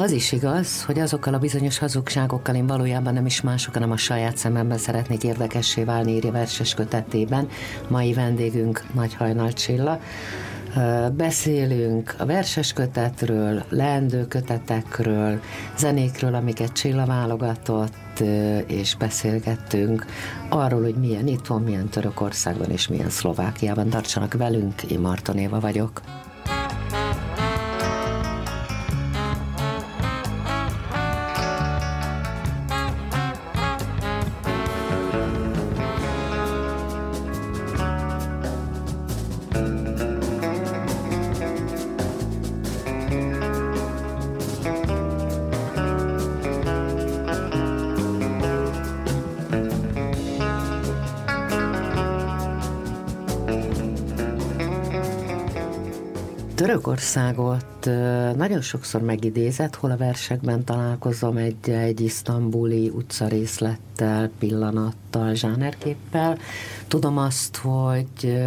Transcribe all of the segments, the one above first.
Az is igaz, hogy azokkal a bizonyos hazugságokkal én valójában nem is mások, hanem a saját szememben szeretnék érdekessé válni írja verses kötetében. Mai vendégünk Nagy Hajnal Csilla. Beszélünk a verses kötetről, leendő kötetekről, zenékről, amiket Csilla válogatott, és beszélgettünk arról, hogy milyen itt van, milyen Törökországban és milyen Szlovákiában. Tartsanak velünk, én Marton Éva vagyok. Törökországot nagyon sokszor megidézett, hol a versekben találkozom egy, egy isztambuli utcarészlettel, pillanattal, zsánerképpel. Tudom azt, hogy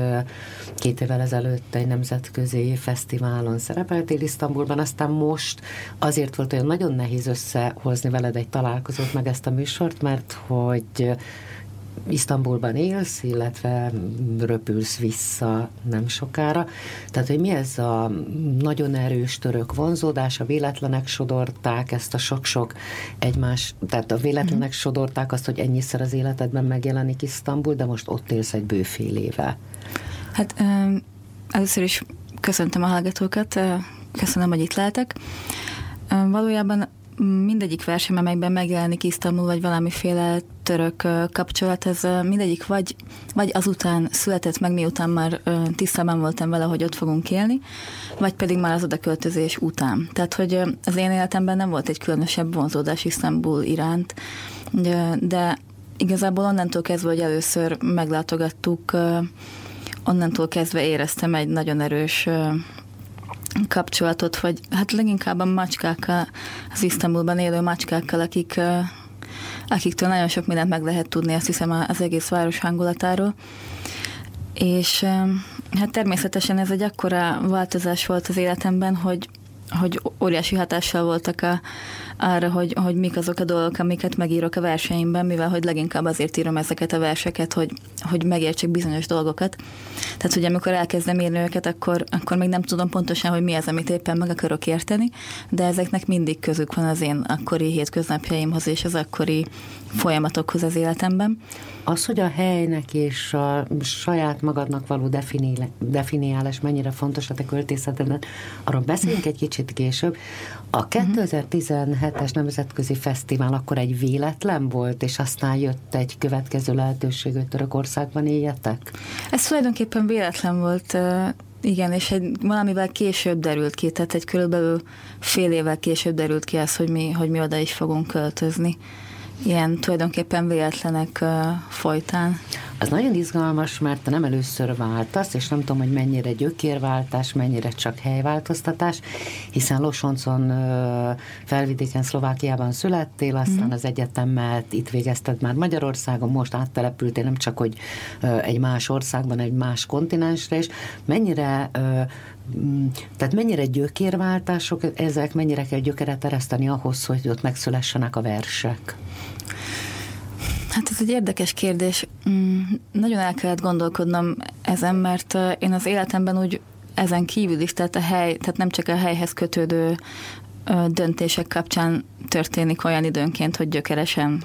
két évvel ezelőtt egy nemzetközi fesztiválon szerepeltél Isztambulban, aztán most azért volt olyan nagyon nehéz összehozni veled egy találkozót, meg ezt a műsort, mert hogy Isztambulban élsz, illetve röpülsz vissza nem sokára. Tehát, hogy mi ez a nagyon erős török vonzódás, a véletlenek sodorták ezt a sok-sok egymás, tehát a véletlenek mm. sodorták azt, hogy ennyiszer az életedben megjelenik Isztambul, de most ott élsz egy bőfél éve. Hát először is köszöntöm a hallgatókat, köszönöm, hogy itt lehetek. Valójában mindegyik verseny, amelyben megjelenik Isztambul, vagy valamiféle török kapcsolat, ez mindegyik vagy, vagy azután született meg, miután már tisztában voltam vele, hogy ott fogunk élni, vagy pedig már az odaköltözés után. Tehát, hogy az én életemben nem volt egy különösebb vonzódás Isztambul iránt, de igazából onnantól kezdve, hogy először meglátogattuk, onnantól kezdve éreztem egy nagyon erős kapcsolatot, vagy hát leginkább a macskákkal, az Isztambulban élő macskákkal, akik, akiktől nagyon sok mindent meg lehet tudni, azt hiszem az egész város hangulatáról. És hát természetesen ez egy akkora változás volt az életemben, hogy, hogy óriási hatással voltak a, arra, hogy, hogy mik azok a dolgok, amiket megírok a verseimben, mivel hogy leginkább azért írom ezeket a verseket, hogy, hogy megértsek bizonyos dolgokat. Tehát, hogy amikor elkezdem írni őket, akkor, akkor még nem tudom pontosan, hogy mi az, amit éppen meg akarok érteni, de ezeknek mindig közük van az én akkori hétköznapjaimhoz és az akkori folyamatokhoz az életemben. Az, hogy a helynek és a saját magadnak való definiálás mennyire fontos a te költészetedben, arról beszéljünk egy kicsit később. A 2017-es Nemzetközi Fesztivál akkor egy véletlen volt, és aztán jött egy következő lehetőség, hogy Törökországban éljetek? Ez tulajdonképpen véletlen volt, igen, és egy, valamivel később derült ki, tehát egy körülbelül fél évvel később derült ki az, hogy mi, hogy mi oda is fogunk költözni ilyen tulajdonképpen véletlenek uh, folytán. Az nagyon izgalmas, mert te nem először váltasz, és nem tudom, hogy mennyire gyökérváltás, mennyire csak helyváltoztatás, hiszen Losoncon uh, felvidéken, Szlovákiában születtél, aztán mm. az egyetemet itt végezted már Magyarországon, most áttelepültél nem csak, hogy uh, egy más országban, egy más kontinensre, és mennyire tehát mennyire gyökérváltások ezek, mennyire kell gyökeret ereszteni ahhoz, hogy ott megszülessenek a versek? Hát ez egy érdekes kérdés. Mm, nagyon el kellett gondolkodnom ezen, mert én az életemben úgy ezen kívül is, tehát a hely, tehát nem csak a helyhez kötődő döntések kapcsán történik olyan időnként, hogy gyökeresen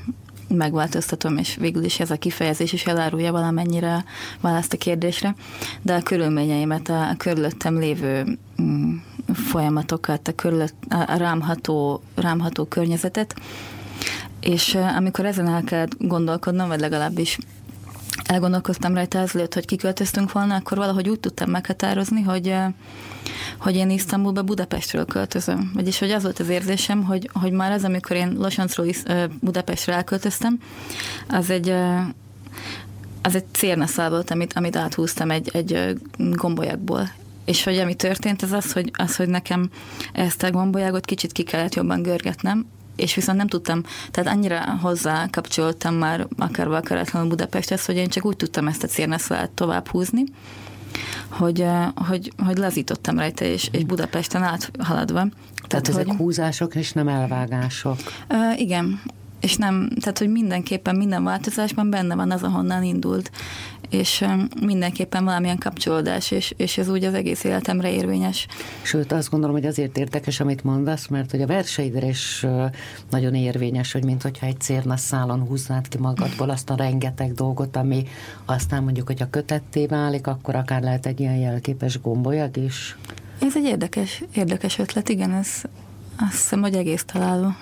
megváltoztatom, és végül is ez a kifejezés is elárulja valamennyire választ a kérdésre, de a körülményeimet, a körülöttem lévő mm, folyamatokat, a, körülött, a rámható, rámható környezetet, és amikor ezen el kellett gondolkodnom, vagy legalábbis elgondolkoztam rajta ezelőtt, hogy kiköltöztünk volna, akkor valahogy úgy tudtam meghatározni, hogy, hogy én Isztambulba Budapestről költözöm. Vagyis, hogy az volt az érzésem, hogy, hogy már az, amikor én Losancról Budapestre elköltöztem, az egy az egy cérnaszál volt, amit, amit áthúztam egy, egy gombolyagból. És hogy ami történt, az az, hogy, az, hogy nekem ezt a gombolyagot kicsit ki kellett jobban görgetnem, és viszont nem tudtam, tehát annyira hozzá kapcsoltam már akár akaratlanul Budapesthez, hogy én csak úgy tudtam ezt a cérnaszalát tovább húzni, hogy, hogy, hogy lazítottam rajta, és, és Budapesten áthaladva. Tehát, tehát ezek hogy, húzások és nem elvágások. Uh, igen, és nem, tehát hogy mindenképpen minden változásban benne van az, ahonnan indult, és mindenképpen valamilyen kapcsolódás, és, és ez úgy az egész életemre érvényes. Sőt, azt gondolom, hogy azért érdekes, amit mondasz, mert hogy a verseidre is nagyon érvényes, hogy mint hogyha egy szálon húznád ki magadból azt a rengeteg dolgot, ami aztán mondjuk, hogy a kötetté válik, akkor akár lehet egy ilyen jelképes gombolyag is. Ez egy érdekes, érdekes ötlet, igen, ez, azt hiszem, hogy egész találó.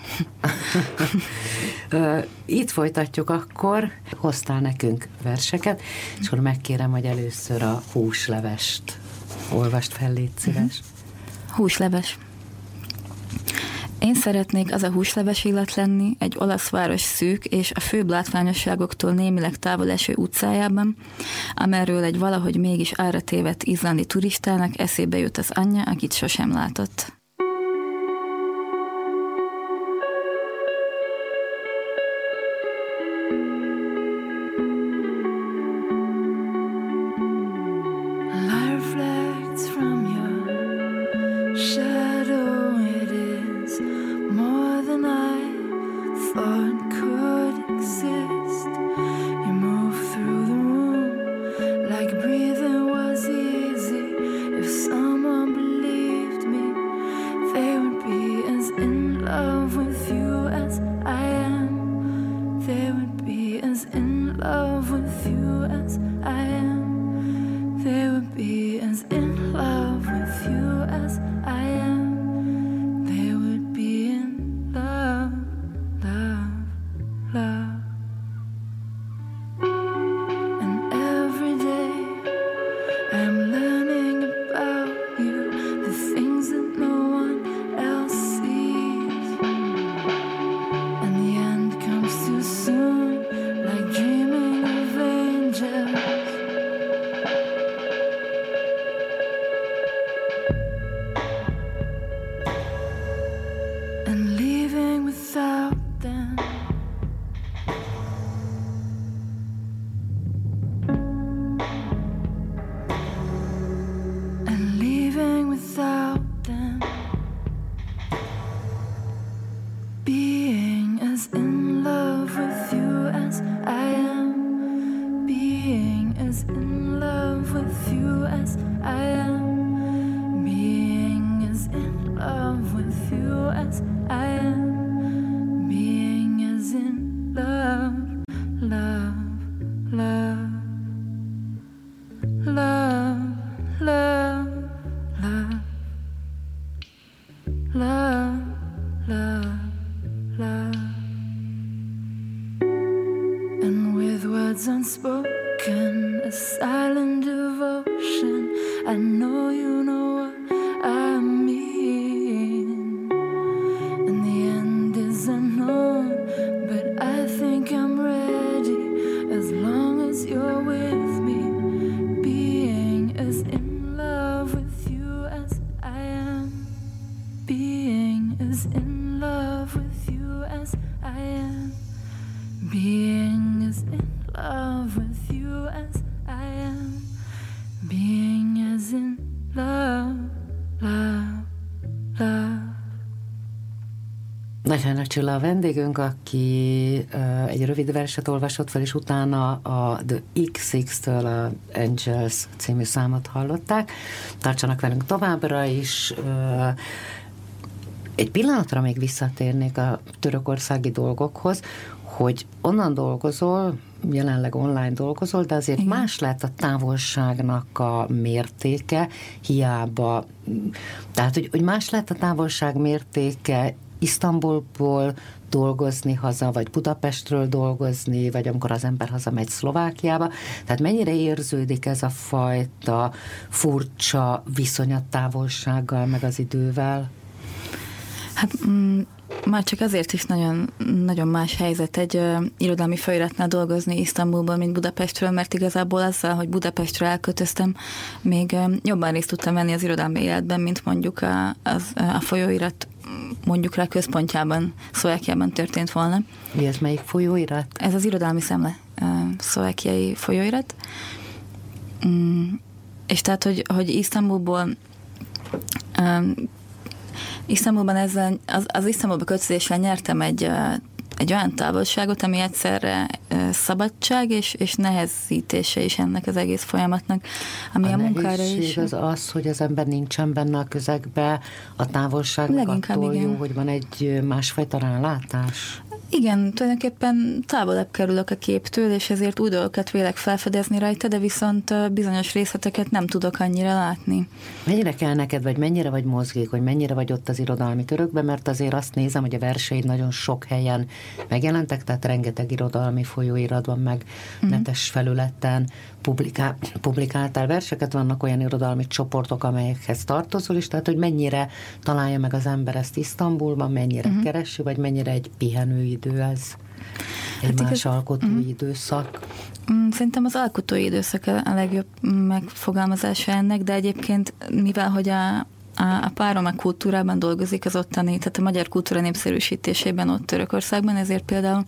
Itt folytatjuk akkor. Hoztál nekünk verseket, és akkor megkérem, hogy először a húslevest olvast fel, légy szíves. Húsleves. Én szeretnék az a húsleves illat lenni egy olasz város szűk és a főbb látványosságoktól némileg távol eső utcájában, amerről egy valahogy mégis ára tévedt izlandi turistának eszébe jut az anyja, akit sosem látott. Csilla a vendégünk, aki egy rövid verset olvasott fel, és utána a The X6-től a Angels című számot hallották. Tartsanak velünk továbbra is. Egy pillanatra még visszatérnék a törökországi dolgokhoz, hogy onnan dolgozol, jelenleg online dolgozol, de azért Igen. más lett a távolságnak a mértéke, hiába, tehát hogy, hogy más lett a távolság mértéke Isztambulból dolgozni haza, vagy Budapestről dolgozni, vagy amikor az ember hazamegy Szlovákiába. Tehát mennyire érződik ez a fajta furcsa viszonyattávolsággal, meg az idővel? Hát mm, már csak azért is nagyon, nagyon más helyzet egy uh, irodalmi folyratnál dolgozni Isztambulban, mint Budapestről, mert igazából azzal, hogy Budapestről elköltöztem, még uh, jobban részt tudtam venni az irodalmi életben, mint mondjuk a, az, a folyóirat mondjuk rá központjában, Szlovákiában történt volna. Mi ez melyik folyóirat? Ez az irodalmi szemle, szlovákiai folyóirat. Mm, és tehát, hogy, hogy Isztambulból Isztambulban ezzel, az, az Isztambulba költözéssel nyertem egy, egy olyan távolságot, ami egyszerre szabadság és, és nehezítése is ennek az egész folyamatnak, ami a, a munkára is. az az, hogy az ember nincsen benne a közegbe, a távolság attól igen. jó, hogy van egy másfajta rálátás. Igen, tulajdonképpen távolabb kerülök a képtől, és ezért új dolgokat vélek felfedezni rajta, de viszont bizonyos részleteket nem tudok annyira látni. Mennyire kell neked, vagy mennyire vagy mozgékony, mennyire vagy ott az irodalmi körökben, mert azért azt nézem, hogy a verseid nagyon sok helyen megjelentek, tehát rengeteg irodalmi folyóiratban, meg mm. netes felületen publikál, publikáltál verseket, vannak olyan irodalmi csoportok, amelyekhez tartozol is, tehát hogy mennyire találja meg az ember ezt Isztambulban, mennyire mm. keresi, vagy mennyire egy pihenői idő ez? Egy hát más igaz... alkotói mm. időszak? Szerintem az alkotói időszak a legjobb megfogalmazása ennek, de egyébként mivel, hogy a, a párom a kultúrában dolgozik az ottani, tehát a magyar kultúra népszerűsítésében ott Törökországban, ezért például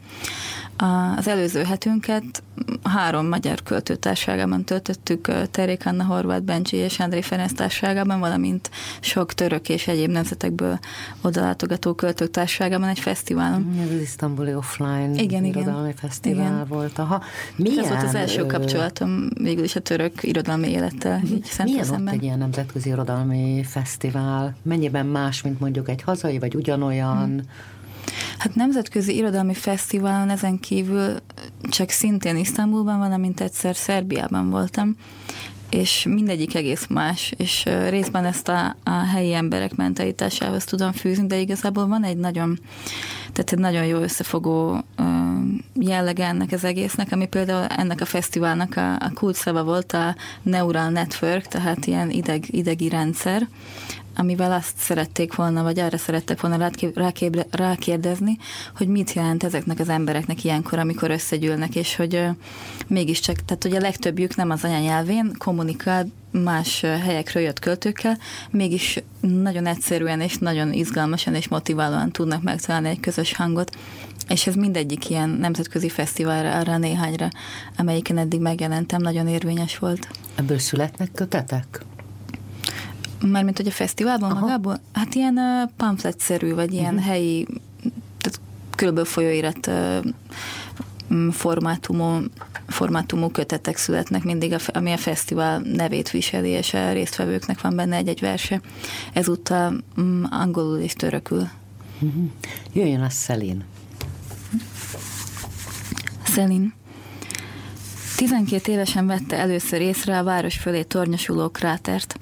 az előző hetünket három magyar költőtárságában töltöttük, Terék Anna, Horváth Bencsi és André Ferenc társágában, valamint sok török és egyéb nemzetekből odalátogató költők társágában egy fesztiválon. Ez az isztambuli offline igen, irodalmi igen. fesztivál igen. volt. Aha. Milyen, ez volt az első kapcsolatom végül is a török irodalmi élettel. Így milyen ott egy ilyen nemzetközi irodalmi fesztivál? Mennyiben más, mint mondjuk egy hazai, vagy ugyanolyan? Hmm Hát nemzetközi irodalmi fesztiválon ezen kívül csak szintén Isztambulban, valamint egyszer Szerbiában voltam, és mindegyik egész más, és részben ezt a, a helyi emberek mentalitásához tudom fűzni, de igazából van egy nagyon, tehát egy nagyon jó összefogó jellege ennek az egésznek, ami például ennek a fesztiválnak a, a kulcsszava volt a Neural Network, tehát ilyen ideg, idegi rendszer, amivel azt szerették volna, vagy arra szerettek volna rákérdezni, hogy mit jelent ezeknek az embereknek ilyenkor, amikor összegyűlnek, és hogy mégiscsak, tehát hogy a legtöbbjük nem az anyanyelvén kommunikál más helyekről jött költőkkel, mégis nagyon egyszerűen és nagyon izgalmasan és motiválóan tudnak megtalálni egy közös hangot, és ez mindegyik ilyen nemzetközi fesztiválra, arra néhányra, amelyiken eddig megjelentem, nagyon érvényes volt. Ebből születnek kötetek? Mármint, hogy a fesztiválban Aha. magából? Hát ilyen uh, pamfletszerű, vagy ilyen uh-huh. helyi, tehát körülbelül folyóirat uh, formátumú, formátumú kötetek születnek mindig, ami a fesztivál nevét viseli, és a résztvevőknek van benne egy-egy verse. Ezúttal um, angolul és törökül. Uh-huh. Jöjjön a Szelin. Szelin. 12 évesen vette először észre a város fölé tornyosuló krátert.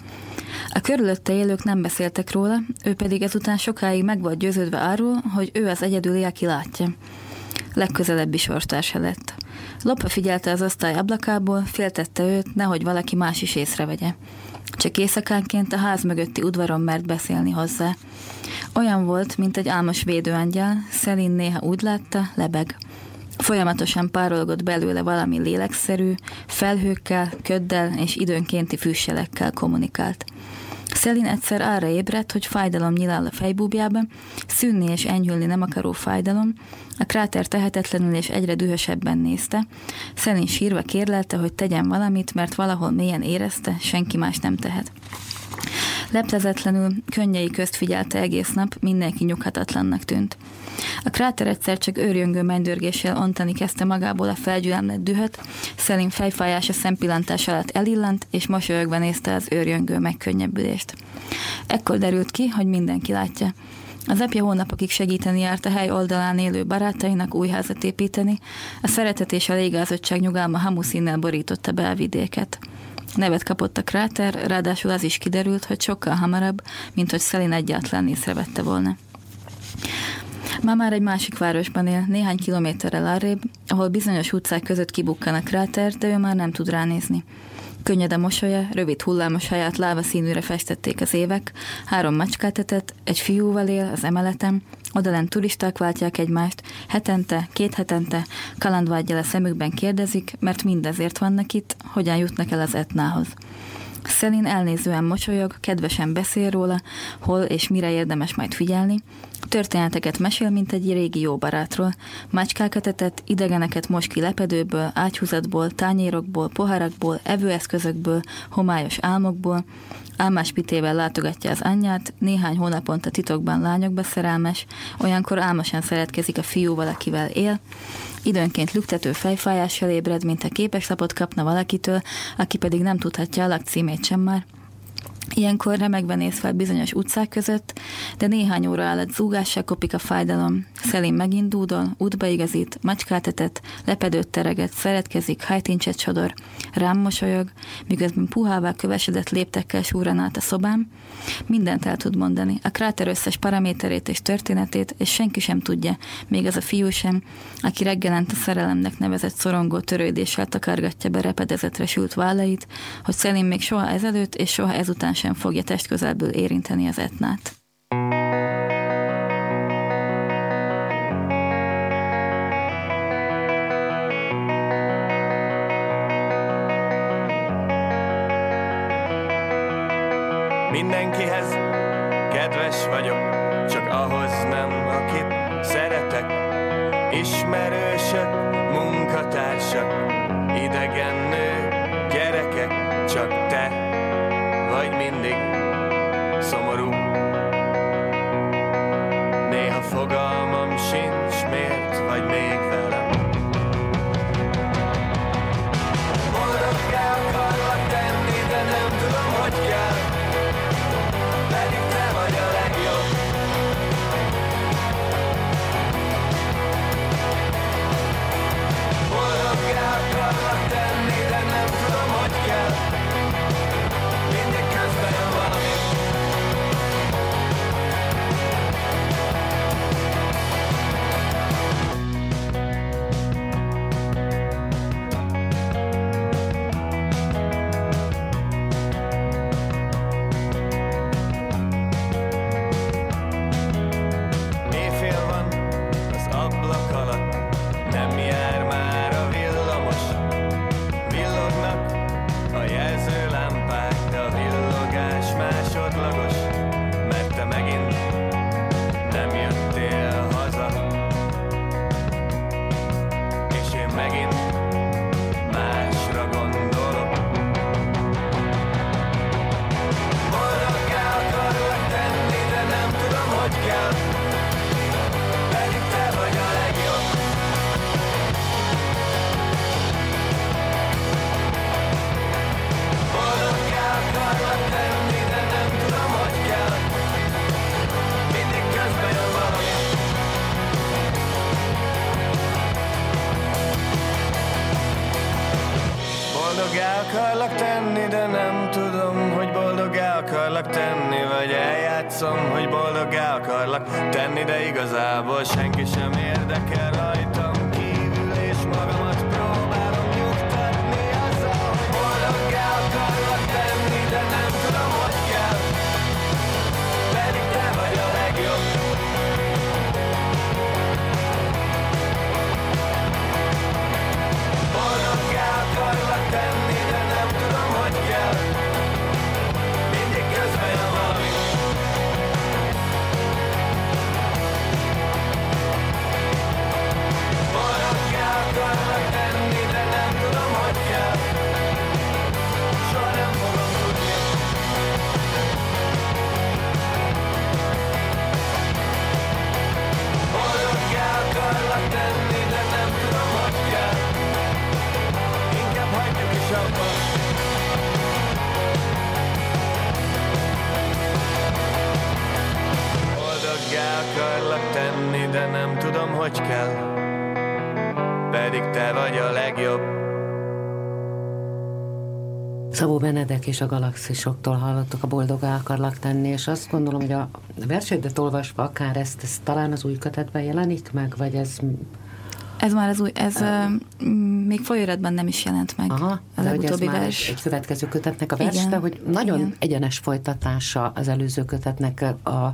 A körülötte élők nem beszéltek róla, ő pedig ezután sokáig meg volt győződve arról, hogy ő az egyedüli, aki látja. Legközelebbi sorstársa lett. Lopva figyelte az osztály ablakából, féltette őt, nehogy valaki más is észrevegye. Csak éjszakánként a ház mögötti udvaron mert beszélni hozzá. Olyan volt, mint egy álmos védőangyal, Szelin néha úgy látta, lebeg. Folyamatosan párolgott belőle valami lélekszerű, felhőkkel, köddel és időnkénti fűsselekkel kommunikált. Szelin egyszer arra ébredt, hogy fájdalom nyilál a fejbúbjába, szűnni és enyhülni nem akaró fájdalom, a kráter tehetetlenül és egyre dühösebben nézte. Szelin sírva kérlelte, hogy tegyen valamit, mert valahol mélyen érezte, senki más nem tehet. Leplezetlenül, könnyei közt figyelte egész nap, mindenki nyughatatlannak tűnt. A kráter egyszer csak őrjöngő mennydörgéssel ontani kezdte magából a felgyülemlett dühöt, Szelin fejfájása szempillantás alatt elillant, és mosolyogva nézte az őrjöngő megkönnyebbülést. Ekkor derült ki, hogy mindenki látja. Az apja hónapokig segíteni járt a hely oldalán élő barátainak új házat építeni, a szeretet és a légázottság nyugalma hamuszínnel borította be a vidéket. Nevet kapott a kráter, ráadásul az is kiderült, hogy sokkal hamarabb, mint hogy Szelin egyáltalán észrevette volna. Ma már egy másik városban él, néhány kilométerrel arrébb, ahol bizonyos utcák között kibukkan a kráter, de ő már nem tud ránézni. Könnyed a mosolya, rövid hullámos haját láva színűre festették az évek, három macskát etett, egy fiúval él az emeleten, odalent turisták váltják egymást, hetente, két hetente, kalandvágyjal a szemükben kérdezik, mert mindezért vannak itt, hogyan jutnak el az etnához. Szelin elnézően mosolyog, kedvesen beszél róla, hol és mire érdemes majd figyelni, Történeteket mesél, mint egy régi jó barátról. Mácskákat etett, idegeneket most ki lepedőből, ágyhúzatból, tányérokból, poharakból, evőeszközökből, homályos álmokból. Álmás pitével látogatja az anyját, néhány hónaponta titokban lányokba szerelmes, olyankor álmosan szeretkezik a fiúval, akivel él. Időnként lüktető fejfájással ébred, mint a képeslapot kapna valakitől, aki pedig nem tudhatja a lakcímét sem már. Ilyenkor remegve néz fel bizonyos utcák között, de néhány óra alatt zúgással kopik a fájdalom. Szelin megint dúdol, útba igazít, macskát etett, lepedőt tereget, szeretkezik, hajtincset sodor, rám mosolyog, miközben puhává kövesedett léptekkel súran át a szobám. Mindent el tud mondani, a kráter összes paraméterét és történetét, és senki sem tudja, még az a fiú sem, aki reggelent a szerelemnek nevezett szorongó törődéssel takargatja be repedezetre sült vállait, hogy Szelin még soha ezelőtt és soha ezután sem fogja testközelből érinteni az etnát. Mindenkihez kedves vagyok, csak ahhoz nem, akit szeretek. Ismerősök, munkatársak, idegen nő, gyerekek, csak te vagy mindig szomorú. Néha fogalmam sincs, miért vagy még velem. És a galaxisoktól hallottok a boldog akarlak tenni, és azt gondolom, hogy a versenydet olvasva akár ezt, ezt talán az új kötetben jelenik meg, vagy ez ez már az új, ez uh, még folyóiratban nem is jelent meg. Aha, a de hogy ez már vers. egy következő kötetnek a vers, Igen, de hogy nagyon igen. egyenes folytatása az előző kötetnek, a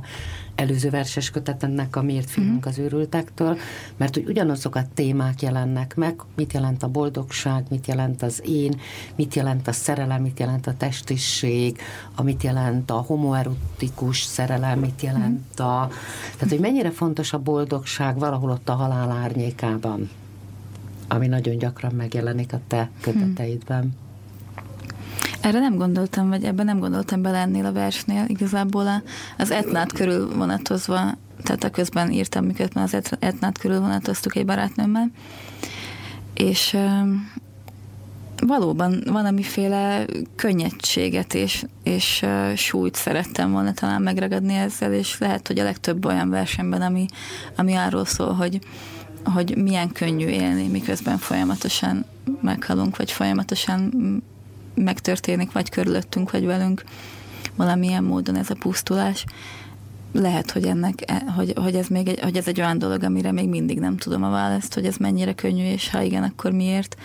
előző verses kötetnek a Miért Mhm. félünk az őrültektől, mert hogy ugyanazok a témák jelennek meg, mit jelent a boldogság, mit jelent az én, mit jelent a szerelem, mit jelent a testiség, amit jelent a homoerotikus szerelem, mit jelent a... Tehát, hogy mennyire fontos a boldogság valahol ott a halál árnyékában, ami nagyon gyakran megjelenik a te köteteidben. Erre nem gondoltam, vagy ebben nem gondoltam bele ennél a versnél. Igazából a- az etnát körül vonatozva, tehát a közben írtam, miközben az et- etnát körül vonatoztuk egy barátnőmmel, és valóban valamiféle könnyedséget és, és súlyt szerettem volna talán megragadni ezzel, és lehet, hogy a legtöbb olyan versenyben, ami, ami arról szól, hogy, hogy milyen könnyű élni, miközben folyamatosan meghalunk, vagy folyamatosan megtörténik, vagy körülöttünk, vagy velünk valamilyen módon ez a pusztulás. Lehet, hogy, ennek, e- hogy, hogy, ez még egy, hogy ez egy olyan dolog, amire még mindig nem tudom a választ, hogy ez mennyire könnyű, és ha igen, akkor miért,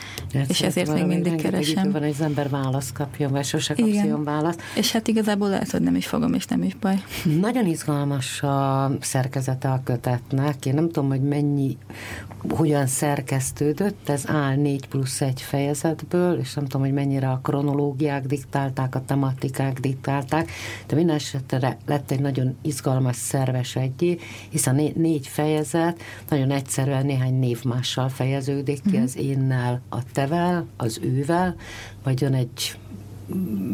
és ezért még mindig keresem. Van, hogy az ember választ kapjon, vagy sose kapjon Igen. választ. És hát igazából lehet, hogy nem is fogom, és nem is baj. Nagyon izgalmas a szerkezete a kötetnek. Én nem tudom, hogy mennyi, hogyan szerkesztődött. Ez áll 4 plusz egy fejezetből, és nem tudom, hogy mennyire a kronológiák diktálták, a tematikák diktálták, de minden esetre lett egy nagyon izgalmas, szerves egyé, hiszen né- négy fejezet nagyon egyszerűen néhány névmással fejeződik ki, az énnel, a tevel, az ővel, vagy jön egy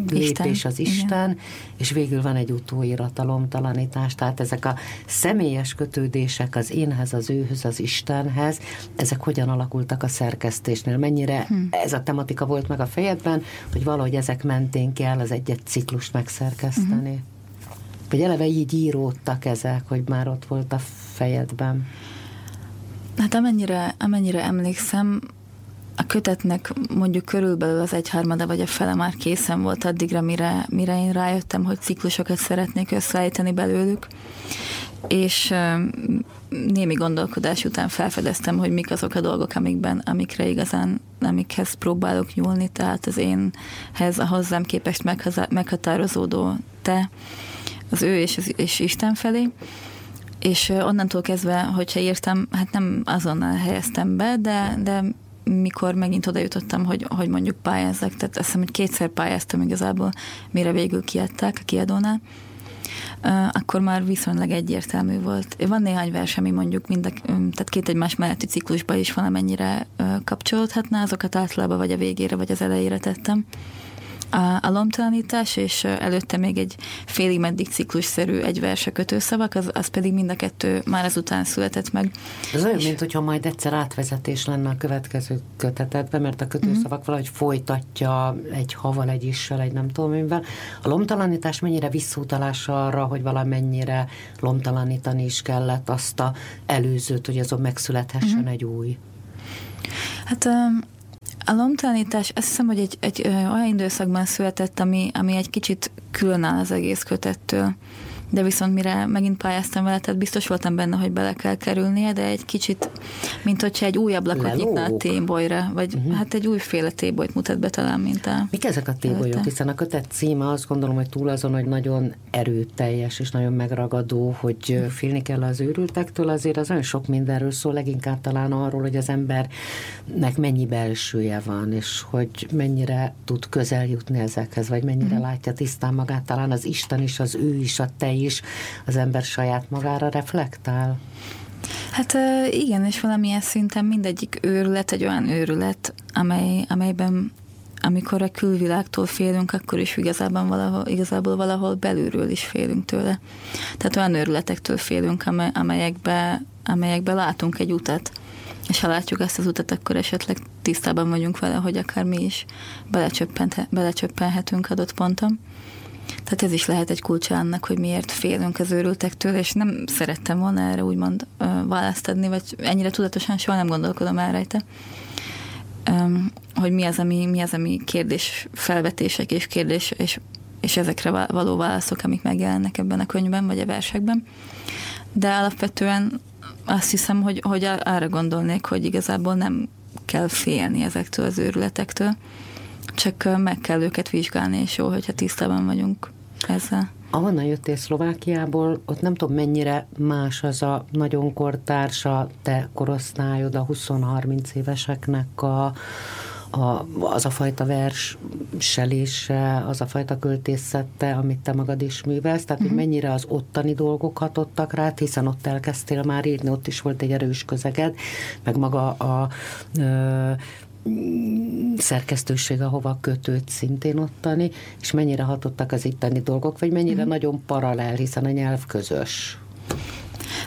lépés Isten, az igen. Isten, és végül van egy utóirat, a lomtalanítás, tehát ezek a személyes kötődések az énhez, az őhöz, az Istenhez, ezek hogyan alakultak a szerkesztésnél, mennyire hm. ez a tematika volt meg a fejedben, hogy valahogy ezek mentén kell az egyet ciklust megszerkeszteni. Hm. Vagy eleve így íródtak ezek, hogy már ott volt a fejedben. Hát amennyire, amennyire emlékszem, a kötetnek mondjuk körülbelül az egyharmada vagy a fele már készen volt addigra, mire, mire én rájöttem, hogy ciklusokat szeretnék összeállítani belőlük. És némi gondolkodás után felfedeztem, hogy mik azok a dolgok, amikben, amikre igazán, amikhez próbálok nyúlni, tehát az énhez, a hozzám képest meghatározódó te, az ő és, az, és Isten felé. És onnantól kezdve, hogyha írtam, hát nem azonnal helyeztem be, de, de mikor megint oda jutottam, hogy, hogy mondjuk pályázzak, tehát azt hiszem, hogy kétszer pályáztam igazából, mire végül kiadták a kiadónál, akkor már viszonylag egyértelmű volt. Van néhány vers, ami mondjuk mind a, tehát két egymás melletti ciklusba is valamennyire ö, kapcsolódhatna, azokat általában vagy a végére, vagy az elejére tettem. A, a lomtalanítás, és előtte még egy félig meddig ciklusszerű egy verse kötőszavak, az, az pedig mind a kettő már azután született meg. Ez olyan, mint hogyha majd egyszer átvezetés lenne a következő kötetetbe, mert a kötőszavak mm-hmm. valahogy folytatja egy haval, egy issel, egy nem tudom mivel. A lomtalanítás mennyire visszautalás arra, hogy valamennyire lomtalanítani is kellett azt a előzőt, hogy azon megszülethessen mm-hmm. egy új. Hát a lomtalanítás azt hiszem, hogy egy, egy olyan időszakban született, ami, ami egy kicsit különáll az egész kötettől. De viszont mire megint pályáztam vele, tehát biztos voltam benne, hogy bele kell kerülnie, de egy kicsit, mint hogyha egy új ablakot Lelóg. nyitna a tébolyra, vagy uh-huh. hát egy újféle tébolyt mutat be talán, mint a... Mik ezek a tébolyok? Hiszen a kötet címe azt gondolom, hogy túl azon, hogy nagyon erőteljes és nagyon megragadó, hogy félni kell az őrültektől, azért az olyan sok mindenről szól, leginkább talán arról, hogy az embernek mennyi belsője van, és hogy mennyire tud közel jutni ezekhez, vagy mennyire mm. látja tisztán magát, talán az Isten is, az ő is, a te is, az ember saját magára reflektál. Hát igen, és valamilyen szinten mindegyik őrület egy olyan őrület, amely, amelyben amikor a külvilágtól félünk, akkor is igazából valahol, igazából valahol belülről is félünk tőle. Tehát olyan őrületektől félünk, amely, amelyekbe, amelyekbe látunk egy utat, és ha látjuk ezt az utat, akkor esetleg tisztában vagyunk vele, hogy akár mi is belecsöppenhe- belecsöppenhetünk adott ponton. Tehát ez is lehet egy kulcsa annak, hogy miért félünk az őrültektől, és nem szerettem volna erre úgymond választ adni, vagy ennyire tudatosan soha nem gondolkodom el rajta. hogy mi az, ami, mi az, ami kérdés felvetések és kérdés és, és ezekre való válaszok, amik megjelennek ebben a könyvben, vagy a versekben. De alapvetően azt hiszem, hogy, hogy arra gondolnék, hogy igazából nem kell félni ezektől az őrületektől, csak meg kell őket vizsgálni, és jó, hogyha tisztában vagyunk ezzel. Ahonnan jöttél Szlovákiából, ott nem tudom mennyire más az a nagyon kortársa, te korosztályod, a 20-30 éveseknek a, a, az a fajta verselése, az a fajta költészette, amit te magad is művelsz, tehát uh-huh. hogy mhm. mennyire az ottani dolgok hatottak rá, hiszen ott elkezdtél már írni, ott is volt egy erős közeged, meg maga a, a szerkesztőség, ahova kötőt szintén ottani, és mennyire hatottak az itteni dolgok, vagy mennyire mm. nagyon paralel, hiszen a nyelv közös.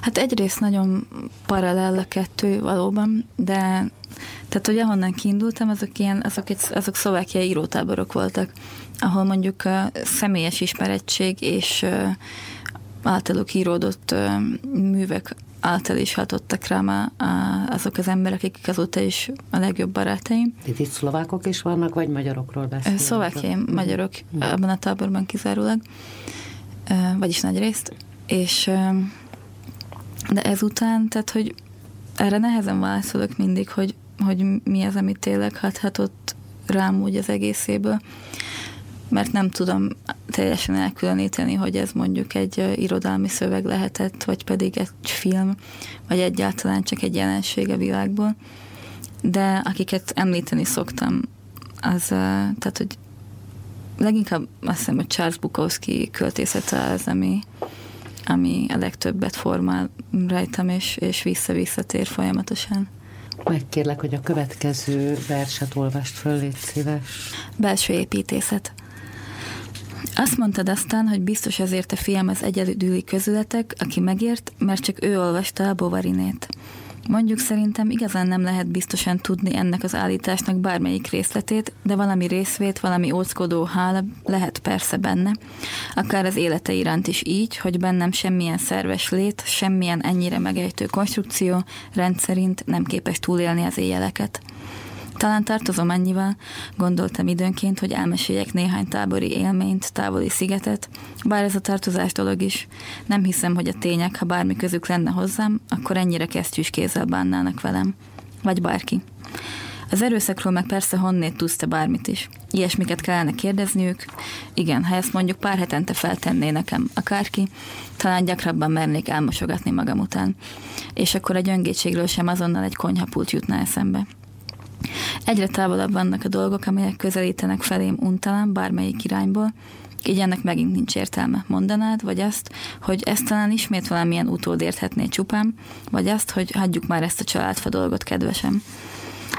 Hát egyrészt nagyon paralel a kettő valóban, de tehát, hogy ahonnan kiindultam, azok, ilyen, azok, egy, azok szlovákiai írótáborok voltak, ahol mondjuk a személyes ismerettség és általuk íródott művek által is hatottak rám a, a, azok az emberek, akik azóta is a legjobb barátaim. Itt, itt szlovákok is vannak, vagy magyarokról beszélünk? Szlovákiai mm. magyarok mm. ebben a táborban kizárólag, vagyis nagy részt, és de ezután, tehát, hogy erre nehezen válaszolok mindig, hogy, hogy mi az, amit tényleg hathatott rám úgy az egészéből mert nem tudom teljesen elkülöníteni, hogy ez mondjuk egy irodalmi szöveg lehetett, vagy pedig egy film, vagy egyáltalán csak egy jelenség a világból. De akiket említeni szoktam, az, tehát, hogy leginkább azt hiszem, hogy Charles Bukowski költészete az, ami, ami a legtöbbet formál rajtam, és, és vissza-visszatér folyamatosan. Megkérlek, hogy a következő verset olvast föl, légy szíves. Belső építészet. Azt mondtad aztán, hogy biztos azért a fiam az egyedüli közületek, aki megért, mert csak ő olvasta a Bovarinét. Mondjuk szerintem igazán nem lehet biztosan tudni ennek az állításnak bármelyik részletét, de valami részvét, valami óckodó hála lehet persze benne, akár az élete iránt is így, hogy bennem semmilyen szerves lét, semmilyen ennyire megejtő konstrukció rendszerint nem képes túlélni az éjjeleket. Talán tartozom annyival, gondoltam időnként, hogy elmeséljek néhány tábori élményt, távoli szigetet, bár ez a tartozás dolog is. Nem hiszem, hogy a tények, ha bármi közük lenne hozzám, akkor ennyire kesztyűs kézzel bánnának velem. Vagy bárki. Az erőszakról meg persze honnét tudsz te bármit is. Ilyesmiket kellene kérdezniük. Igen, ha ezt mondjuk pár hetente feltenné nekem akárki, talán gyakrabban mernék elmosogatni magam után. És akkor a gyöngétségről sem azonnal egy konyhapult jutna eszembe. Egyre távolabb vannak a dolgok, amelyek közelítenek felém untalán bármelyik irányból, így ennek megint nincs értelme. Mondanád, vagy azt, hogy ezt talán ismét valamilyen utód érthetné csupán, vagy azt, hogy hagyjuk már ezt a családfa dolgot, kedvesem.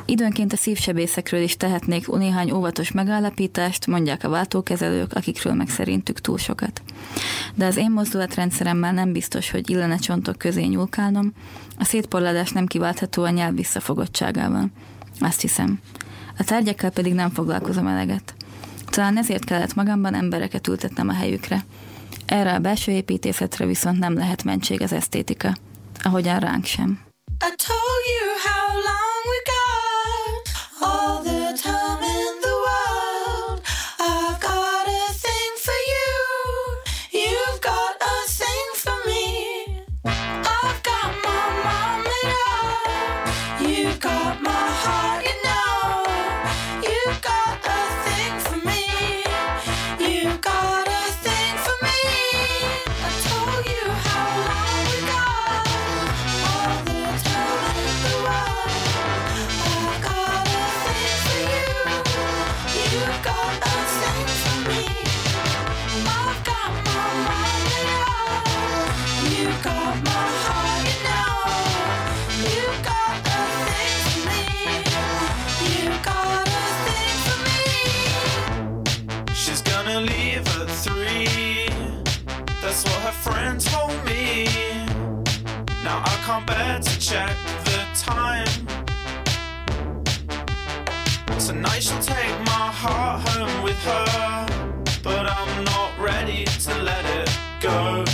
Időnként a szívsebészekről is tehetnék néhány óvatos megállapítást, mondják a váltókezelők, akikről meg szerintük túl sokat. De az én mozdulatrendszeremmel nem biztos, hogy illene csontok közé nyúlkálnom, a szétporladás nem kiváltható a nyelv visszafogottságával. Azt hiszem. A tárgyakkal pedig nem foglalkozom eleget. Talán ezért kellett magamban embereket ültetnem a helyükre. Erre a belső építészetre viszont nem lehet mentség az esztétika. Ahogyan ránk sem. I told you how can't bear to check the time. Tonight she'll take my heart home with her, but I'm not ready to let it go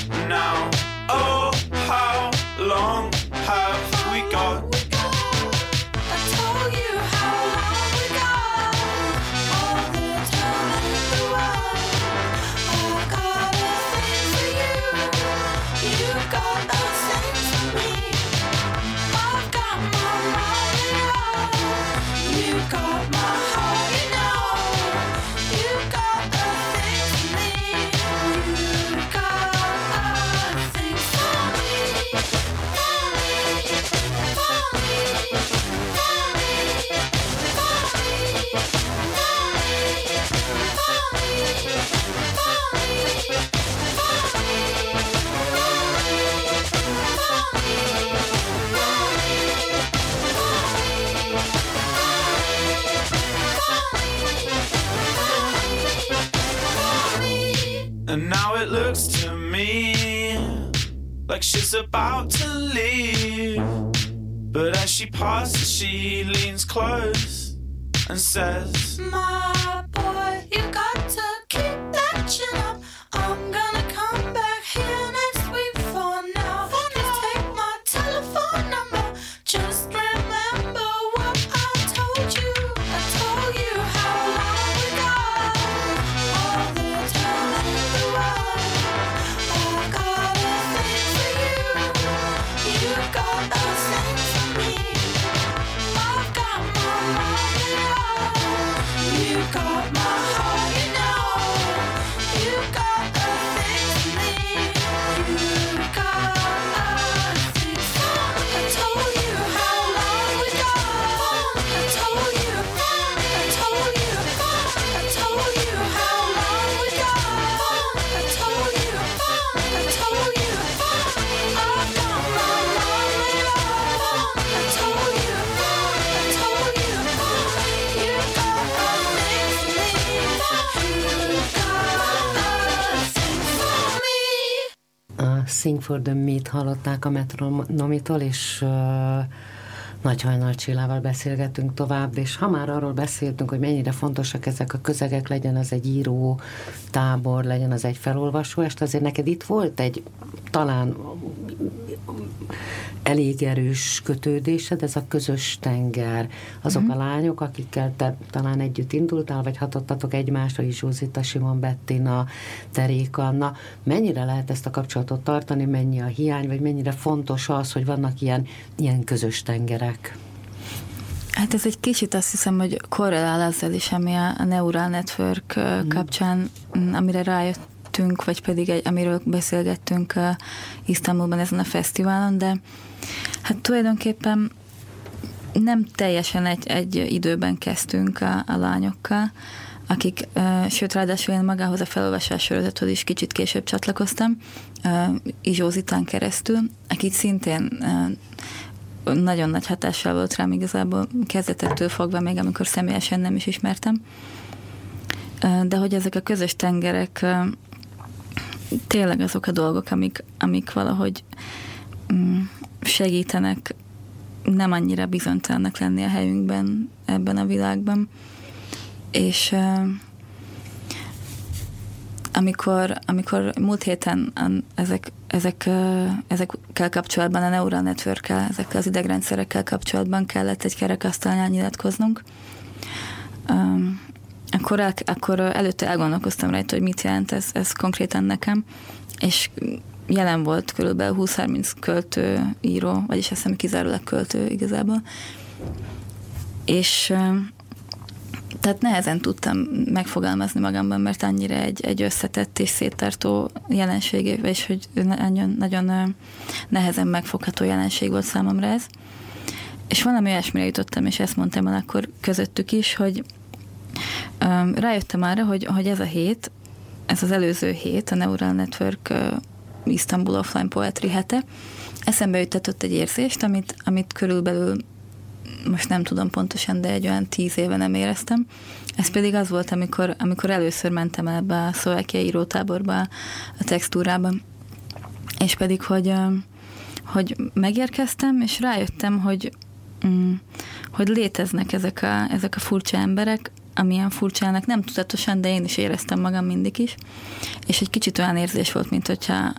like she's about to leave. But as she passes, she leans close and says, My A Sing for the Meat hallották a metronomitól, és uh, nagy hajnal Csillával beszélgetünk tovább, és ha már arról beszéltünk, hogy mennyire fontosak ezek a közegek, legyen az egy író tábor, legyen az egy felolvasó est, azért neked itt volt egy talán elég erős kötődésed, ez a közös tenger. Azok uh-huh. a lányok, akikkel te talán együtt indultál, vagy hatottatok egymásra, is Zsuzita, Simon Bettina, Terék Anna. Mennyire lehet ezt a kapcsolatot tartani, mennyi a hiány, vagy mennyire fontos az, hogy vannak ilyen, ilyen közös tengerek? Hát ez egy kicsit azt hiszem, hogy korrelál ezzel is, ami a, Neural Network mm. kapcsán, amire rájöttünk, vagy pedig egy, amiről beszélgettünk uh, Isztambulban ezen a fesztiválon, de hát tulajdonképpen nem teljesen egy, egy időben kezdtünk a, a lányokkal, akik, uh, sőt, ráadásul én magához a felolvasás sorozathoz is kicsit később csatlakoztam, uh, Izsózitán keresztül, akik szintén uh, nagyon nagy hatással volt rám igazából kezdetettől fogva, még amikor személyesen nem is ismertem. De hogy ezek a közös tengerek tényleg azok a dolgok, amik, amik valahogy mm, segítenek nem annyira bizonytalannak lenni a helyünkben ebben a világban. És amikor, amikor múlt héten ezek, ezek, ezekkel kapcsolatban, a neural network ezekkel az idegrendszerekkel kapcsolatban kellett egy kerekasztalnál nyilatkoznunk, akkor, el, akkor előtte elgondolkoztam rajta, hogy mit jelent ez, ez konkrétan nekem, és jelen volt körülbelül 20-30 költő, író, vagyis azt hiszem kizárólag költő igazából, és tehát nehezen tudtam megfogalmazni magamban, mert annyira egy, egy összetett és széttartó jelenség, és hogy nagyon, nagyon nehezen megfogható jelenség volt számomra ez. És valami olyasmire jutottam, és ezt mondtam el akkor közöttük is, hogy rájöttem arra, hogy, hogy ez a hét, ez az előző hét, a Neural Network Istanbul Offline Poetry hete, eszembe juttatott egy érzést, amit, amit körülbelül most nem tudom pontosan, de egy olyan tíz éve nem éreztem. Ez pedig az volt, amikor, amikor először mentem ebbe a szlovákiai írótáborba, a textúrában. És pedig, hogy, hogy megérkeztem, és rájöttem, hogy, mm, hogy léteznek ezek a, ezek a furcsa emberek, amilyen furcsának, nem tudatosan, de én is éreztem magam mindig is. És egy kicsit olyan érzés volt, mint hogyha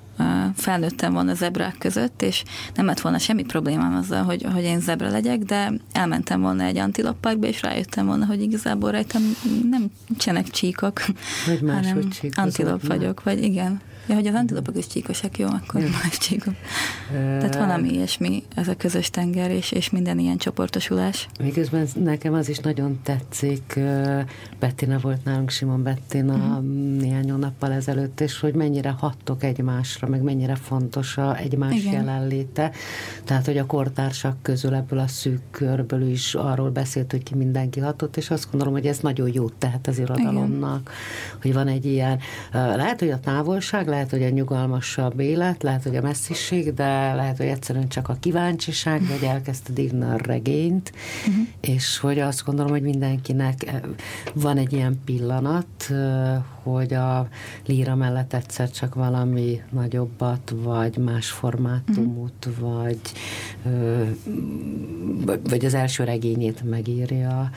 felnőttem volna zebrák között, és nem lett volna semmi problémám azzal, hogy, hogy én zebra legyek, de elmentem volna egy antilopparkba, és rájöttem volna, hogy igazából rajtam nem csenek csíkok, hanem antilop vagyok, vagy igen. Ja, hogy az antilopok is csíkosak, jó, akkor ja. más csíkok. Tehát valami ilyesmi, ez a közös tenger, és, és minden ilyen csoportosulás. Miközben nekem az is nagyon tetszik, Bettina volt nálunk, Simon Bettina mm. néhány hónappal ezelőtt, és hogy mennyire hattok egymásra, meg mennyire fontos a egymás Igen. jelenléte. Tehát, hogy a kortársak közül ebből a szűk körből is arról beszélt, hogy ki mindenki hatott, és azt gondolom, hogy ez nagyon jót tehet az irodalomnak, Igen. hogy van egy ilyen, lehet, hogy a távolság, lehet, hogy a nyugalmasabb élet, lehet, hogy a messziség, de lehet, hogy egyszerűen csak a kíváncsiság, vagy elkezdted írni a regényt, uh-huh. és hogy azt gondolom, hogy mindenkinek eh, van egy ilyen pillanat, eh, hogy a, líra mellett egyszer csak valami nagyobbat, vagy más formátumot, mm. vagy, ö, vagy az első regényét megírja,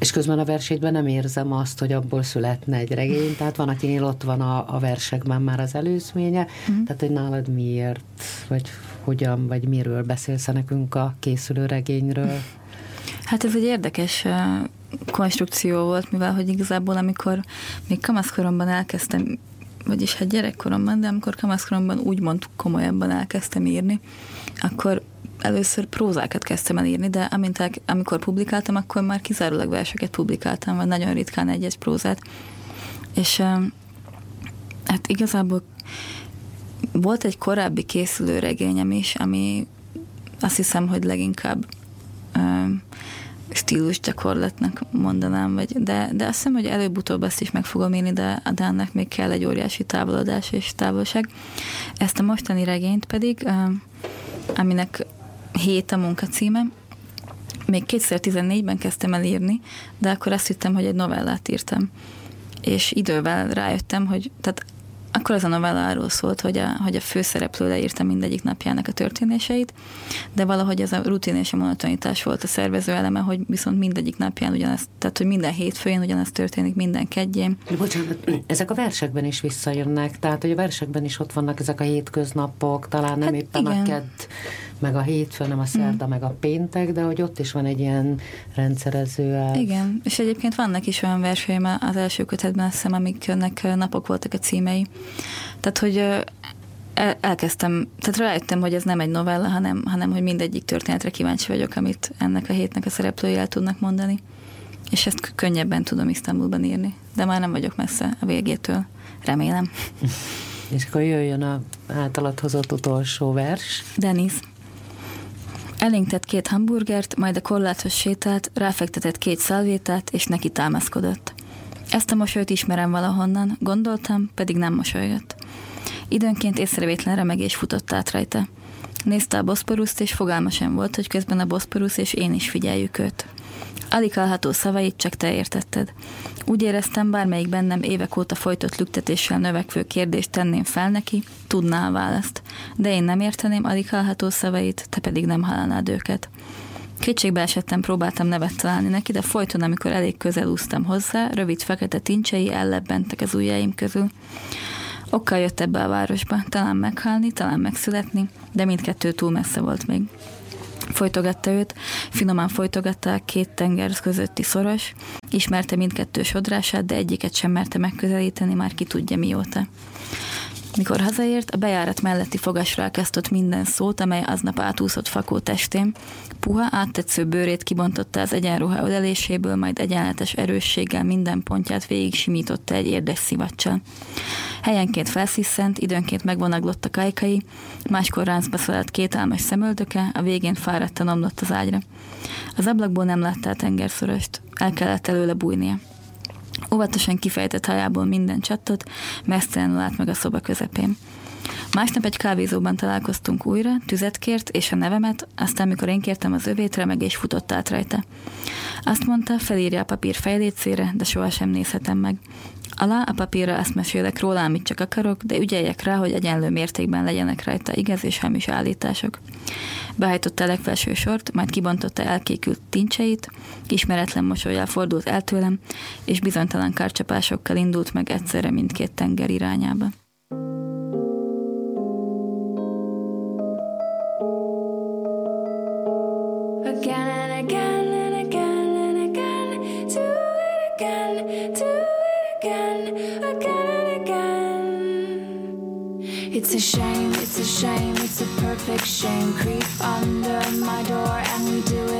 és közben a versétben nem érzem azt, hogy abból születne egy regény, tehát van, akinél ott van a, a versekben már az előzménye, mm. tehát hogy nálad miért, vagy hogyan, vagy miről beszélsz nekünk a készülő regényről? Hát ez egy érdekes konstrukció volt, mivel hogy igazából amikor még kamaszkoromban elkezdtem, vagyis hát gyerekkoromban, de amikor kamaszkoromban úgymond komolyabban elkezdtem írni, akkor először prózákat kezdtem el írni, de amint amikor publikáltam, akkor már kizárólag verseket publikáltam, vagy nagyon ritkán egy-egy prózát. És hát igazából volt egy korábbi készülő regényem is, ami azt hiszem, hogy leginkább stílus gyakorlatnak mondanám, vagy, de, de azt hiszem, hogy előbb-utóbb ezt is meg fogom írni, de, de ennek még kell egy óriási távolodás és távolság. Ezt a mostani regényt pedig, aminek hét a munkacíme, még 2014-ben kezdtem el írni, de akkor azt hittem, hogy egy novellát írtam. És idővel rájöttem, hogy tehát akkor az a novella arról szólt, hogy a, hogy a főszereplő leírta mindegyik napjának a történéseit, de valahogy ez a rutin és a monotonitás volt a szervező eleme, hogy viszont mindegyik napján ugyanaz, tehát hogy minden hétfőjén ugyanaz történik, minden kedjén. Bocsánat, ezek a versekben is visszajönnek, tehát hogy a versekben is ott vannak ezek a hétköznapok, talán nem hát éppen igen. a kedd meg a hétfő, nem a szerda, mm. meg a péntek, de hogy ott is van egy ilyen rendszerező elv. Igen, és egyébként vannak is olyan verseim az első kötetben, azt hiszem, amiknek napok voltak a címei. Tehát, hogy elkezdtem, tehát rájöttem, hogy ez nem egy novella, hanem, hanem hogy mindegyik történetre kíváncsi vagyok, amit ennek a hétnek a szereplői el tudnak mondani. És ezt könnyebben tudom Isztambulban írni, de már nem vagyok messze a végétől, remélem. És akkor jöjjön a általad hozott utolsó vers. Denis. Elénk tett két hamburgert, majd a korláthoz sétált, ráfektetett két szalvétát, és neki támaszkodott. Ezt a mosolyt ismerem valahonnan, gondoltam, pedig nem mosolygott. Időnként észrevétlen remegés futott át rajta. Nézte a boszporuszt, és fogalma sem volt, hogy közben a boszporusz és én is figyeljük őt. Alig hallható szavait csak te értetted. Úgy éreztem, bármelyik bennem évek óta folytott lüktetéssel növekvő kérdést tenném fel neki, tudná a választ. De én nem érteném alig hallható szavait, te pedig nem hallanád őket. Kétségbe esettem, próbáltam nevet találni neki, de folyton, amikor elég közel úsztam hozzá, rövid fekete tincsei ellebbentek az ujjaim közül. Okkal jött ebbe a városba, talán meghalni, talán megszületni, de mindkettő túl messze volt még. Folytogatta őt, finoman folytogatta a két tenger közötti szoros, ismerte mindkettő sodrását, de egyiket sem merte megközelíteni, már ki tudja mióta. Mikor hazaért, a bejárat melletti fogasra elkezdett minden szót, amely aznap átúszott fakó testén. Puha, áttetsző bőrét kibontotta az egyenruha öleléséből, majd egyenletes erősséggel minden pontját végig simította egy érdes szivacsal. Helyenként felsziszent, időnként megvonaglott a kajkai, máskor ráncba szaladt két álmas szemöldöke, a végén fáradtan omlott az ágyra. Az ablakból nem látta a tengerszorost, el kellett előle bújnia. Óvatosan kifejtett hajából minden csattot, mesztelenül állt meg a szoba közepén. Másnap egy kávézóban találkoztunk újra, tüzet kért és a nevemet, aztán mikor én kértem az övét, remegés futott át rajta. Azt mondta, felírja a papír fejlécére, de sohasem nézhetem meg. Alá a papírra azt mesélek róla, amit csak akarok, de ügyeljek rá, hogy egyenlő mértékben legyenek rajta igaz és hamis állítások. Behajtotta a legfelső sort, majd kibontotta elkékült tincseit, ismeretlen mosolyjal fordult el tőlem, és bizonytalan kárcsapásokkal indult meg egyszerre mindkét tenger irányába. It's a shame, it's a shame, it's a perfect shame. Creep under my door and we do it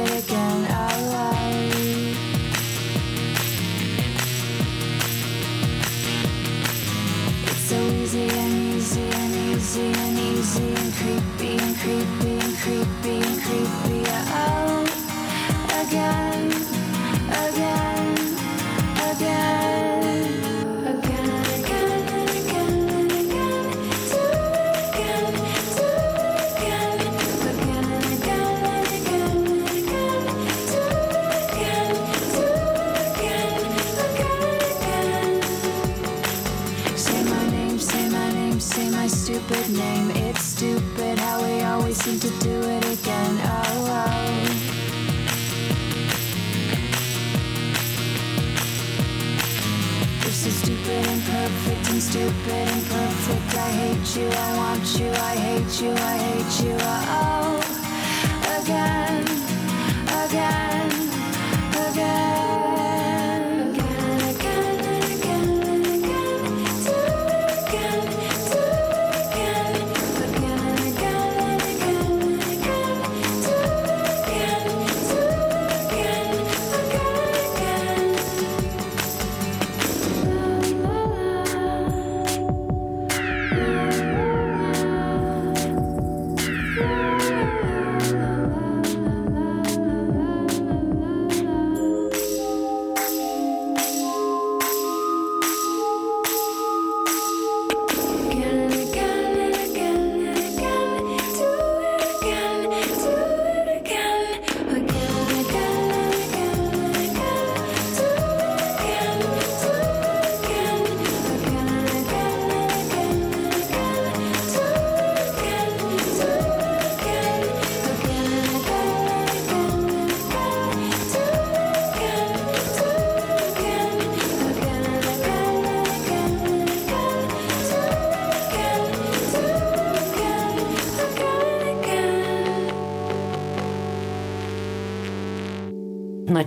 hate you, I want you, I hate you, I hate you. Oh,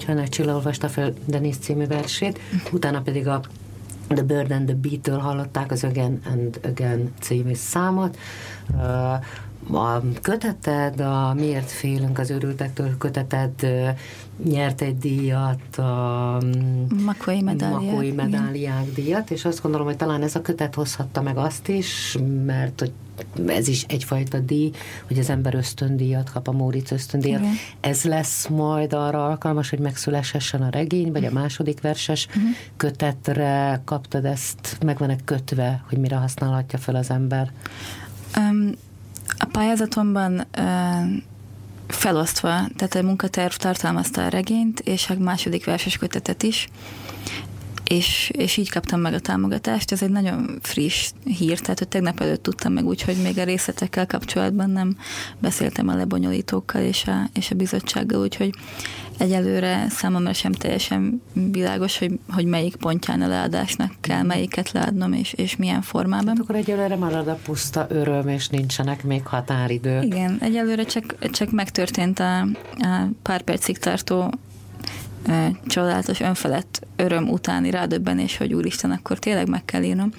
Nagy Csilla olvasta fel Denis című versét, utána pedig a The Bird and the Bee-től hallották az Again and Again című számot. Ö, A köteted, a Miért félünk az őrültektől köteted nyert egy díjat, a Makói medáliák, Makói medáliák díjat, és azt gondolom, hogy talán ez a kötet hozhatta meg azt is, mert hogy ez is egyfajta díj, hogy az ember ösztöndíjat kap, a Móricz ösztöndíjat. Igen. Ez lesz majd arra alkalmas, hogy megszüleshessen a regény, vagy a Mhm. második verses kötetre kaptad ezt, meg van kötve, hogy mire használhatja fel az ember? Öm, A pályázatomban felosztva, tehát a munkaterv tartalmazta a regényt, és a második verses kötetet is, és, és így kaptam meg a támogatást. Ez egy nagyon friss hír, tehát hogy tegnap előtt tudtam meg úgy, hogy még a részletekkel kapcsolatban nem beszéltem a lebonyolítókkal és a, és a bizottsággal, úgyhogy egyelőre számomra sem teljesen világos, hogy, hogy melyik pontján a leadásnak kell melyiket leadnom, és, és milyen formában. Hát akkor egyelőre marad a puszta öröm, és nincsenek még határidők. Igen, egyelőre csak, csak megtörtént a, a pár percig tartó csodálatos önfelett öröm utáni rádöbbenés, hogy úristen, akkor tényleg meg kell írnom,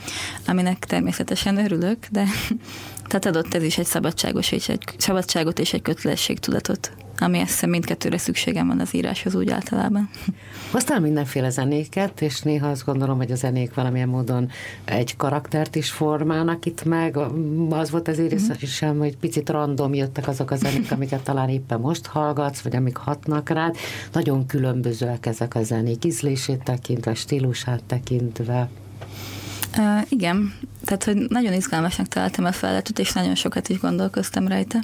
aminek természetesen örülök, de tehát adott ez is egy szabadságos és egy szabadságot és egy kötelességtudatot, ami azt hiszem mindkettőre szükségem van az íráshoz úgy általában. Hoztál mindenféle zenéket, és néha azt gondolom, hogy a zenék valamilyen módon egy karaktert is formálnak itt meg. Az volt az érzésem, hogy picit random jöttek azok a zenék, amiket talán éppen most hallgatsz, vagy amik hatnak rád. Nagyon különbözőek ezek a zenék, ízlését tekintve, stílusát tekintve. Uh, igen, tehát hogy nagyon izgalmasnak találtam a feladatot, és nagyon sokat is gondolkoztam rajta.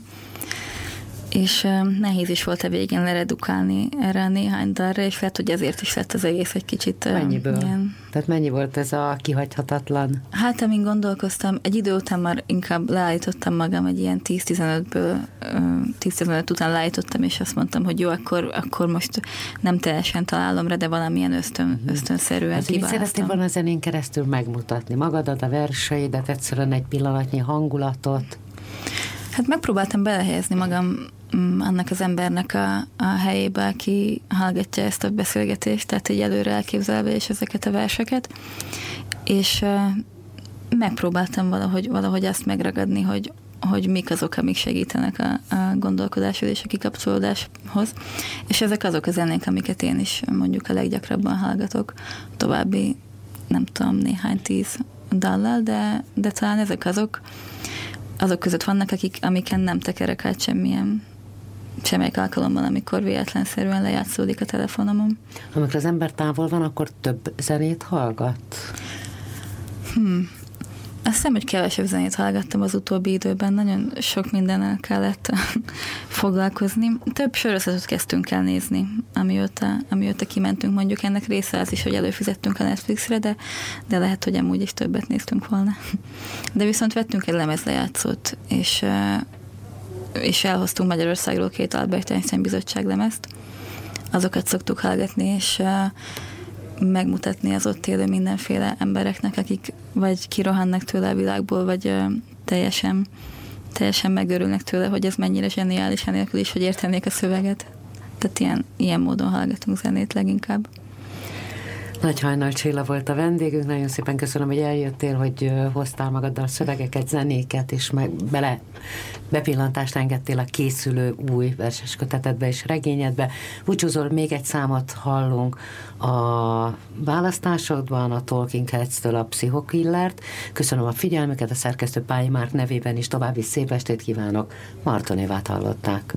És nehéz is volt a végén leredukálni erre a néhány dalra, és lehet, hogy ezért is lett az egész egy kicsit... Mennyiből? Ilyen, Tehát mennyi volt ez a kihagyhatatlan? Hát, amin gondolkoztam, egy idő után már inkább leállítottam magam egy ilyen 10-15-ből, ö, 10-15 után leállítottam, és azt mondtam, hogy jó, akkor, akkor most nem teljesen találom rá, de valamilyen ösztön, ösztönszerűen Hát, kiválasztom. volna a zenén keresztül megmutatni? Magadat, a verseidet, egyszerűen egy pillanatnyi hangulatot? Hát megpróbáltam belehelyezni magam annak az embernek a, a helyébe, aki hallgatja ezt a beszélgetést, tehát egy előre elképzelve és ezeket a verseket, és megpróbáltam valahogy, valahogy azt megragadni, hogy, hogy mik azok, amik segítenek a, a gondolkodáshoz és a kikapcsolódáshoz, és ezek azok a zenék, amiket én is mondjuk a leggyakrabban hallgatok. További, nem tudom, néhány tíz dallal, de, de talán ezek azok, azok között vannak, akik, amiken nem tekerek át semmilyen semmelyik alkalommal, amikor véletlenszerűen lejátszódik a telefonomon. Amikor az ember távol van, akkor több zenét hallgat? Azt hiszem, hogy kevesebb zenét hallgattam az utóbbi időben, nagyon sok mindennel kellett foglalkozni. Több sorozatot kezdtünk el nézni, amióta, amióta kimentünk. Mondjuk ennek része az is, hogy előfizettünk a Netflixre, de, de lehet, hogy amúgy is többet néztünk volna. De viszont vettünk egy lemezlejátszót, és, és elhoztunk Magyarországról két Albert Einstein bizottság lemezt. Azokat szoktuk hallgatni, és megmutatni az ott élő mindenféle embereknek, akik vagy kirohannak tőle a világból, vagy teljesen teljesen megörülnek tőle, hogy ez mennyire zseniális, enélkül is, hogy értenék a szöveget. Tehát ilyen, ilyen módon hallgatunk zenét leginkább. Nagy Hajnal Csilla volt a vendégünk, nagyon szépen köszönöm, hogy eljöttél, hogy hoztál magaddal szövegeket, zenéket, és meg bele bepillantást engedtél a készülő új verses kötetedbe és regényedbe. Búcsúzol, még egy számot hallunk a választásodban, a Talking Heads-től a Psychokillert. Köszönöm a figyelmüket, a szerkesztő Pályi Márk nevében is további szép estét kívánok. Martonévát hallották.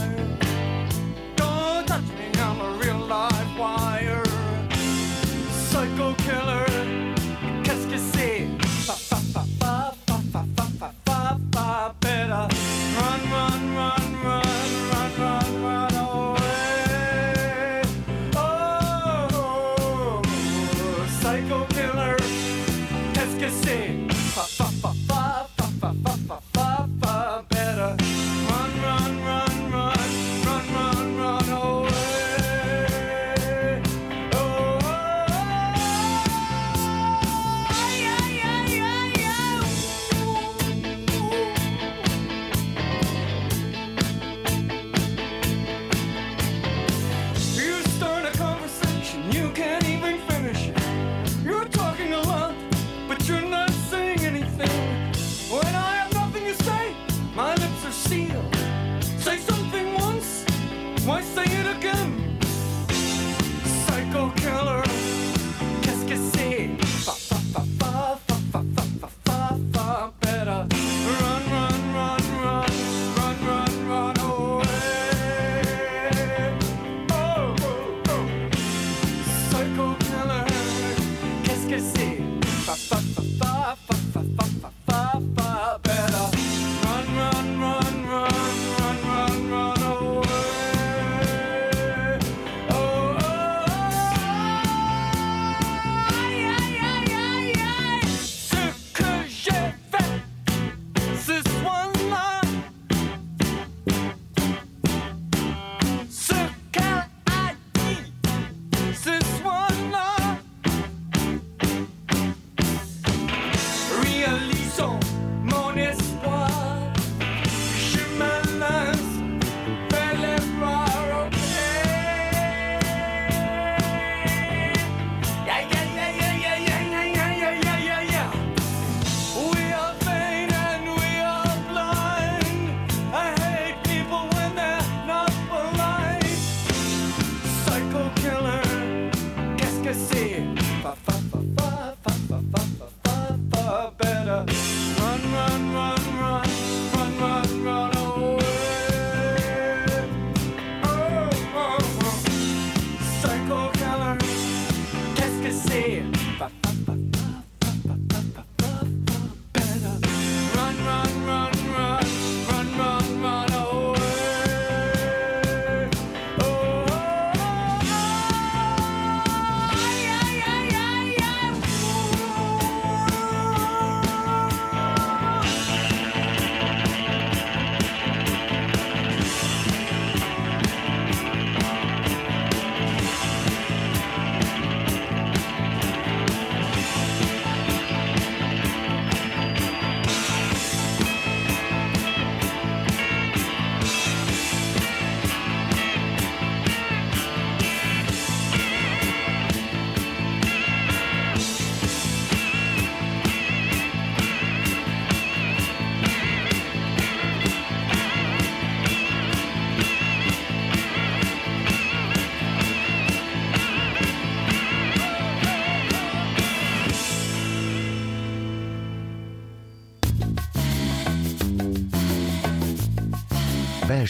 ba, ba, ba.